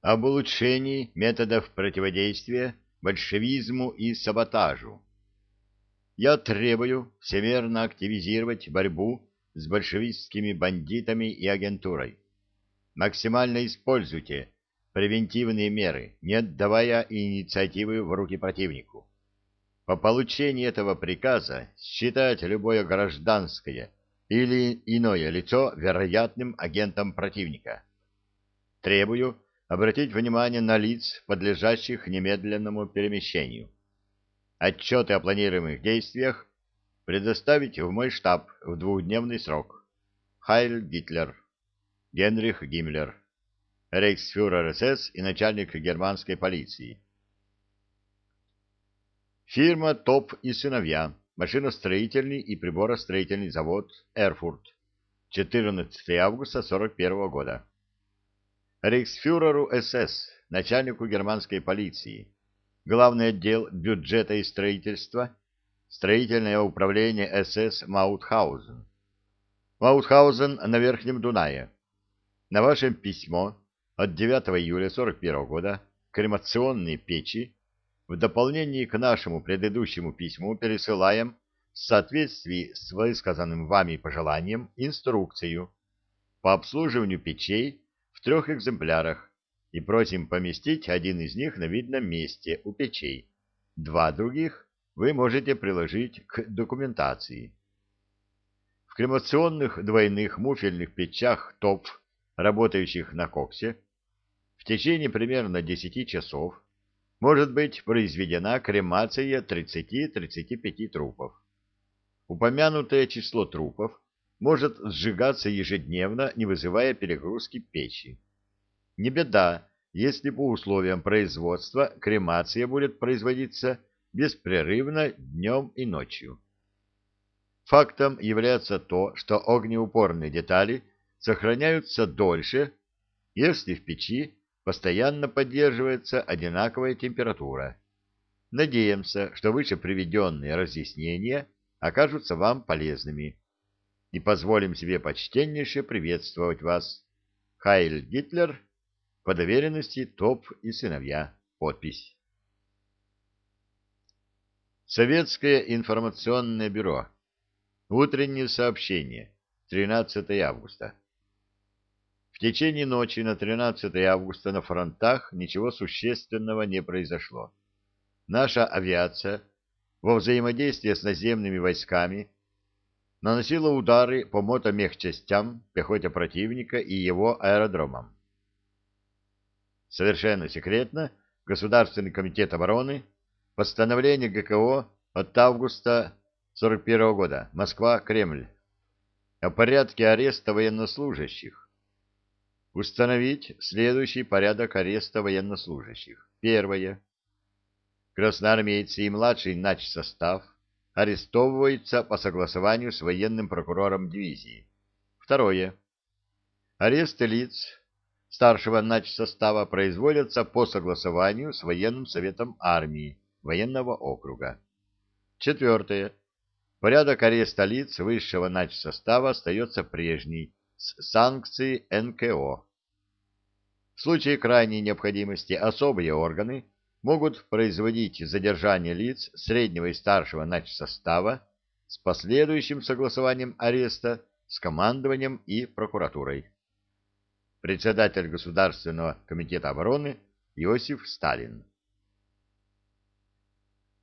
об улучшении методов противодействия большевизму и саботажу. Я требую всемерно активизировать борьбу с большевистскими бандитами и агентурой. Максимально используйте превентивные меры, не отдавая инициативы в руки противнику. По получении этого приказа считать любое гражданское или иное лицо вероятным агентом противника. Требую обратить внимание на лиц, подлежащих немедленному перемещению. Отчеты о планируемых действиях предоставить в мой штаб в двухдневный срок. Хайль Гитлер, Генрих Гиммлер, рейхсфюрер СС и начальник германской полиции. Фирма «Топ и сыновья», машиностроительный и приборостроительный завод «Эрфурт», 14 августа 41 года. Рейхсфюреру СС, начальнику германской полиции, главный отдел бюджета и строительства, строительное управление СС Маутхаузен. Маутхаузен на Верхнем Дунае. На вашем письмо от 9 июля 41 года кремационные печи в дополнение к нашему предыдущему письму пересылаем в соответствии с высказанным вами пожеланием инструкцию по обслуживанию печей в трех экземплярах и просим поместить один из них на видном месте у печей. Два других вы можете приложить к документации. В кремационных двойных муфельных печах ТОП, работающих на коксе, в течение примерно 10 часов может быть произведена кремация 30-35 трупов. Упомянутое число трупов может сжигаться ежедневно, не вызывая перегрузки печи. Не беда, если по условиям производства кремация будет производиться беспрерывно днем и ночью. Фактом является то, что огнеупорные детали сохраняются дольше, если в печи постоянно поддерживается одинаковая температура. Надеемся, что выше приведенные разъяснения окажутся вам полезными. И позволим себе почтеннейше приветствовать вас. Хайль Гитлер, по доверенности ТОП и сыновья. Подпись. Советское информационное бюро. Утреннее сообщение. 13 августа. В течение ночи на 13 августа на фронтах ничего существенного не произошло. Наша авиация во взаимодействии с наземными войсками наносила удары по мотомехчастям, пехоте противника и его аэродромам. Совершенно секретно Государственный комитет обороны Постановление ГКО от августа 41 года. Москва, Кремль. О порядке ареста военнослужащих. Установить следующий порядок ареста военнослужащих. Первое. Красноармейцы и младший начсостав арестовываются по согласованию с военным прокурором дивизии. Второе. Аресты лиц старшего начсостава производятся по согласованию с военным советом армии военного округа. Четвертое. Порядок ареста лиц высшего начсостава остается прежний, с санкцией НКО. В случае крайней необходимости особые органы могут производить задержание лиц среднего и старшего начсостава с последующим согласованием ареста с командованием и прокуратурой. Председатель Государственного комитета обороны Иосиф Сталин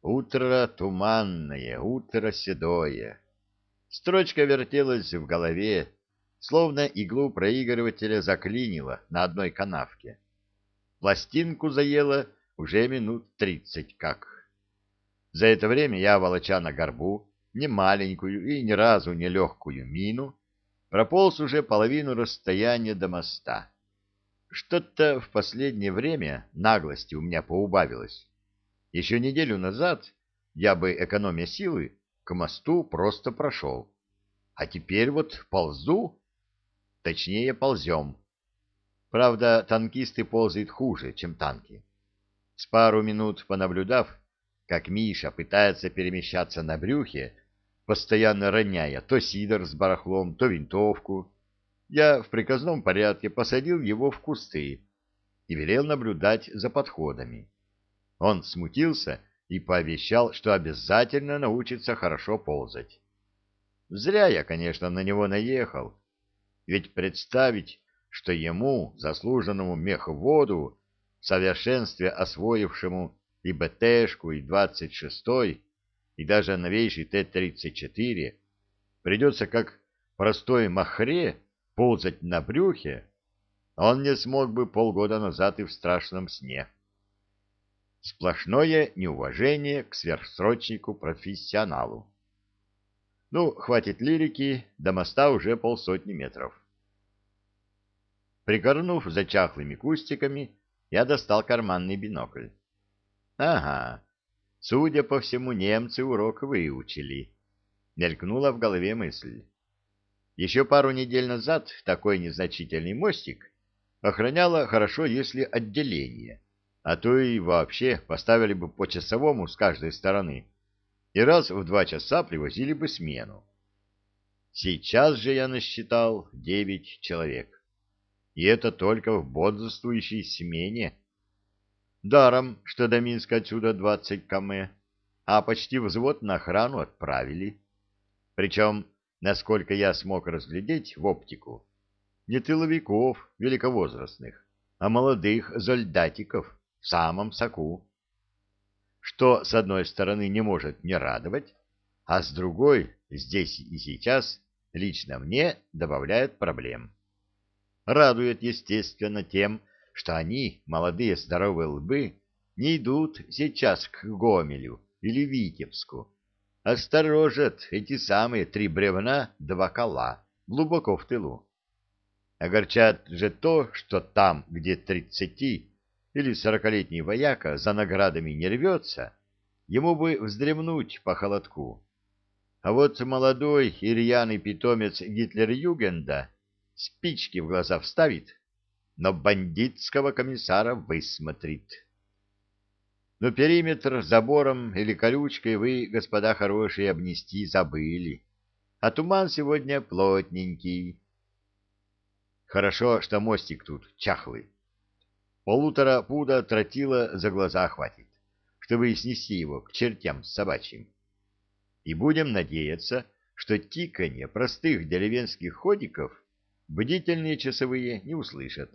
Утро туманное, утро седое. Строчка вертелась в голове, словно иглу проигрывателя заклинило на одной канавке. Пластинку заело уже минут тридцать как. За это время я, волоча на горбу, не маленькую и ни разу не легкую мину, прополз уже половину расстояния до моста. Что-то в последнее время наглости у меня поубавилось. Еще неделю назад я бы, экономя силы, к мосту просто прошел. А теперь вот ползу, точнее ползем. Правда, танкисты ползают хуже, чем танки. С пару минут понаблюдав, как Миша пытается перемещаться на брюхе, постоянно роняя то сидор с барахлом, то винтовку, я в приказном порядке посадил его в кусты и велел наблюдать за подходами. Он смутился и пообещал, что обязательно научится хорошо ползать. Зря я, конечно, на него наехал, ведь представить, что ему, заслуженному мехводу, совершенстве освоившему и БТшку, и 26-й, и даже новейший Т-34, придется как простой махре ползать на брюхе, он не смог бы полгода назад и в страшном сне. Сплошное неуважение к сверхсрочнику-профессионалу. Ну, хватит лирики, до моста уже полсотни метров. Пригорнув за чахлыми кустиками, я достал карманный бинокль. Ага, судя по всему, немцы урок выучили. Мелькнула в голове мысль. Еще пару недель назад такой незначительный мостик охраняло хорошо, если отделение, а то и вообще поставили бы по часовому с каждой стороны и раз в два часа привозили бы смену. Сейчас же я насчитал девять человек. И это только в бодрствующей смене. Даром, что до Минска отсюда двадцать км, а почти взвод на охрану отправили. Причем, насколько я смог разглядеть в оптику, не тыловиков великовозрастных, а молодых зольдатиков в самом соку. Что, с одной стороны, не может не радовать, а с другой, здесь и сейчас, лично мне добавляет проблем радует, естественно, тем, что они, молодые здоровые лбы, не идут сейчас к Гомелю или Витебску, а сторожат эти самые три бревна два кола глубоко в тылу. Огорчает же то, что там, где тридцати или сорокалетний вояка за наградами не рвется, ему бы вздремнуть по холодку. А вот молодой и рьяный питомец Гитлер-Югенда спички в глаза вставит, но бандитского комиссара высмотрит. Но периметр забором или колючкой вы, господа хорошие, обнести забыли, а туман сегодня плотненький. Хорошо, что мостик тут чахлый. Полутора пуда тротила за глаза хватит, чтобы снести его к чертям собачьим. И будем надеяться, что тиканье простых деревенских ходиков — бдительные часовые не услышат.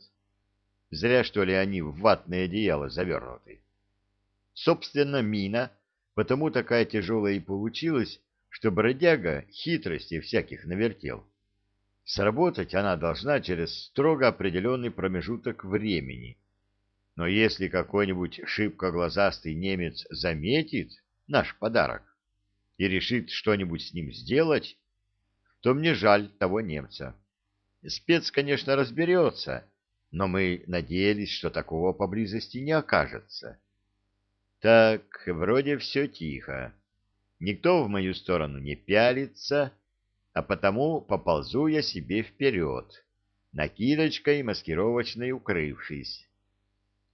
Зря, что ли, они в ватное одеяло завернуты. Собственно, мина потому такая тяжелая и получилась, что бродяга хитрости всяких навертел. Сработать она должна через строго определенный промежуток времени. Но если какой-нибудь шибко глазастый немец заметит наш подарок и решит что-нибудь с ним сделать, то мне жаль того немца. Спец, конечно, разберется, но мы надеялись, что такого поблизости не окажется. Так, вроде все тихо. Никто в мою сторону не пялится, а потому поползу я себе вперед, накидочкой маскировочной укрывшись.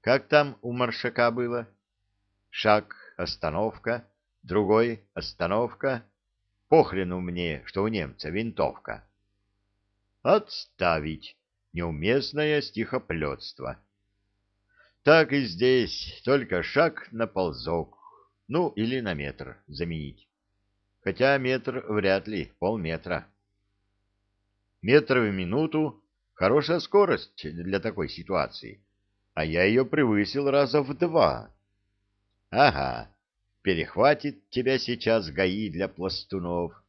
Как там у маршака было? Шаг, остановка, другой — остановка. Похрену мне, что у немца винтовка. Отставить неуместное стихоплетство. Так и здесь, только шаг на ползок, ну или на метр заменить. Хотя метр вряд ли, полметра. Метр в минуту — хорошая скорость для такой ситуации, а я ее превысил раза в два. Ага, перехватит тебя сейчас ГАИ для пластунов —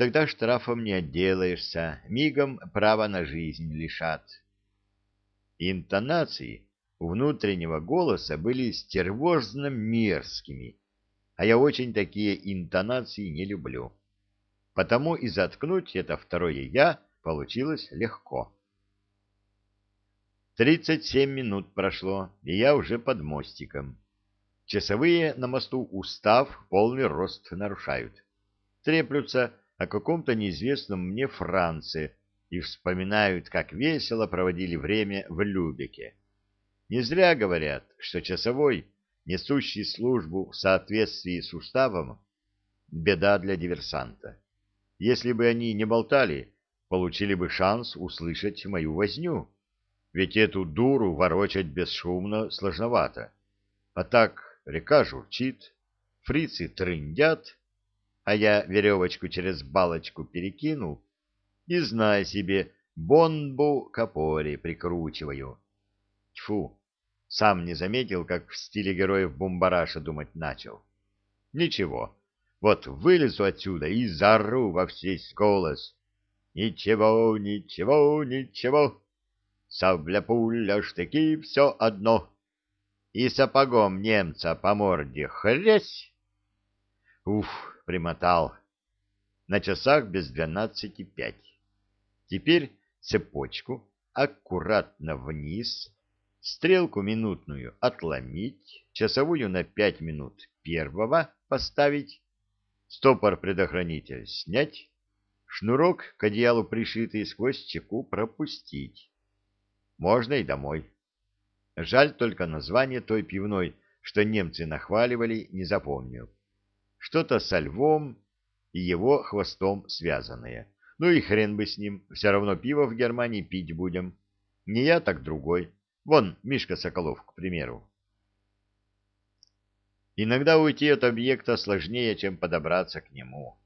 Тогда штрафом не отделаешься, мигом права на жизнь лишат. Интонации внутреннего голоса были стервожно мерзкими, а я очень такие интонации не люблю. Потому и заткнуть это второе «я» получилось легко. Тридцать семь минут прошло, и я уже под мостиком. Часовые на мосту, устав, полный рост нарушают. Треплются о каком-то неизвестном мне Франции и вспоминают, как весело проводили время в Любеке. Не зря говорят, что часовой, несущий службу в соответствии с уставом, беда для диверсанта. Если бы они не болтали, получили бы шанс услышать мою возню. ведь эту дуру ворочать бесшумно сложновато. А так река журчит, фрицы трындят, а я веревочку через балочку перекинул и, зная себе, бонбу к опоре прикручиваю. Тьфу, сам не заметил, как в стиле героев Бумбараша думать начал. Ничего, вот вылезу отсюда и зару во весь голос. Ничего, ничего, ничего. Сабля, пуля, штыки, все одно. И сапогом немца по морде хрясь. Уф, примотал. На часах без двенадцати пять. Теперь цепочку аккуратно вниз, стрелку минутную отломить, часовую на пять минут первого поставить, стопор-предохранитель снять, шнурок к одеялу пришитый сквозь чеку пропустить. Можно и домой. Жаль только название той пивной, что немцы нахваливали, не запомнил. Что-то со львом и его хвостом связанное. Ну и хрен бы с ним, все равно пиво в Германии пить будем. Не я, так другой. Вон, Мишка Соколов, к примеру. Иногда уйти от объекта сложнее, чем подобраться к нему.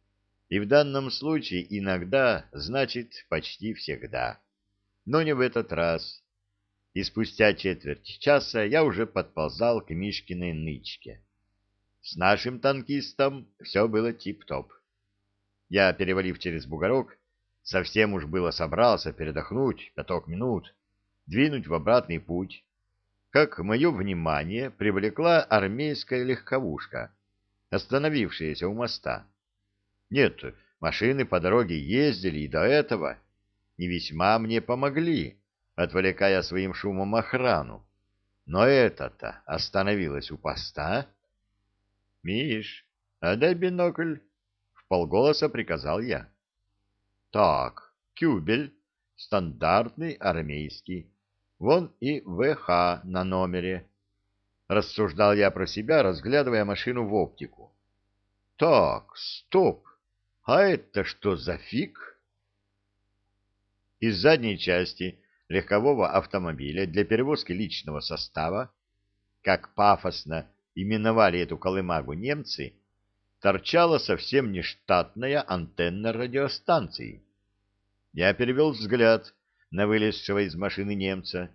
И в данном случае иногда значит почти всегда. Но не в этот раз. И спустя четверть часа я уже подползал к Мишкиной нычке. С нашим танкистом все было тип-топ. Я, перевалив через бугорок, Совсем уж было собрался передохнуть пяток минут, двинуть в обратный путь, как мое внимание привлекла армейская легковушка, остановившаяся у моста. Нет, машины по дороге ездили и до этого, не весьма мне помогли, отвлекая своим шумом охрану. Но это-то остановилась у поста. — Миш, а дай бинокль, — вполголоса приказал я. Так, кюбель, стандартный армейский. Вон и ВХ на номере. Рассуждал я про себя, разглядывая машину в оптику. Так, стоп. А это что за фиг? Из задней части легкового автомобиля для перевозки личного состава, как пафосно именовали эту колымагу немцы, торчала совсем нештатная антенна радиостанции. Я перевел взгляд на вылезшего из машины немца.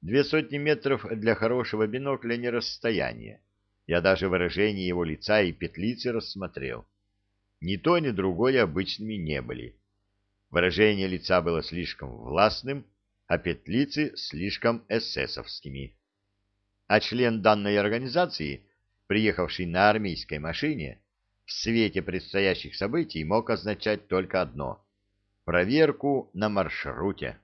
Две сотни метров для хорошего бинокля не расстояние. Я даже выражение его лица и петлицы рассмотрел. Ни то, ни другое обычными не были. Выражение лица было слишком властным, а петлицы слишком эсэсовскими. А член данной организации, приехавший на армейской машине, в свете предстоящих событий мог означать только одно — проверку на маршруте.